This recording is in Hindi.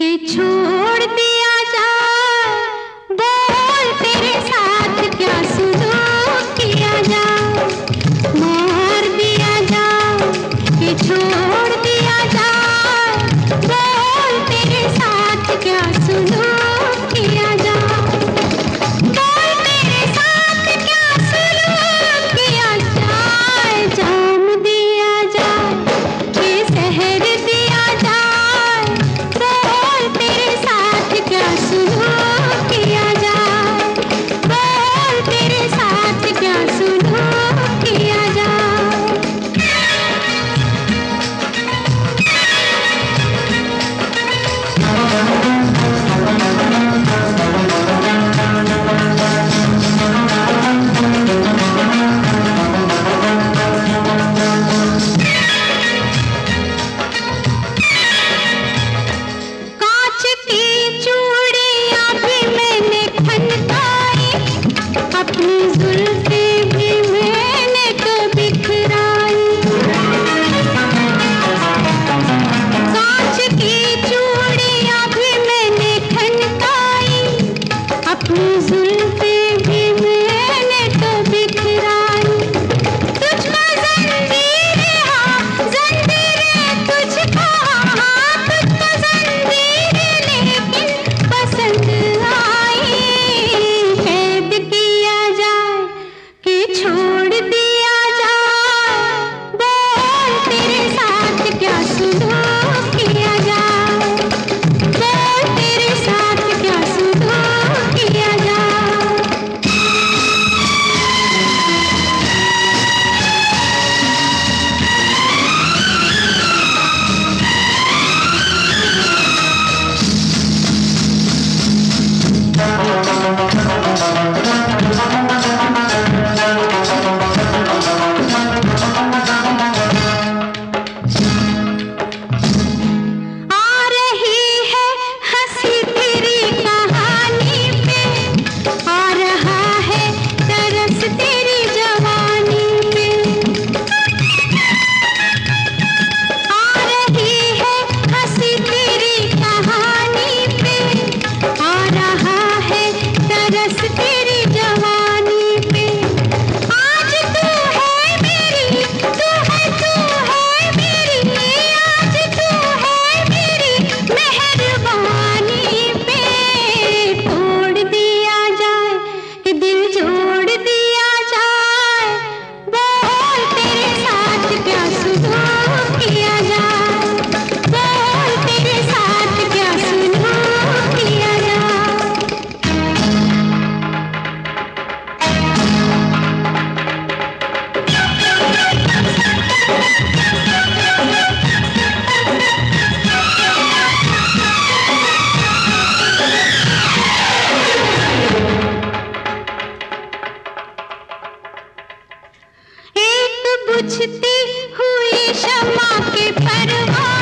के छू बुझती हुई क्षमा के परवाने